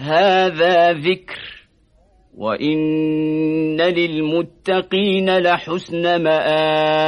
هذا ذكر وإن للمتقين لحسن مآب.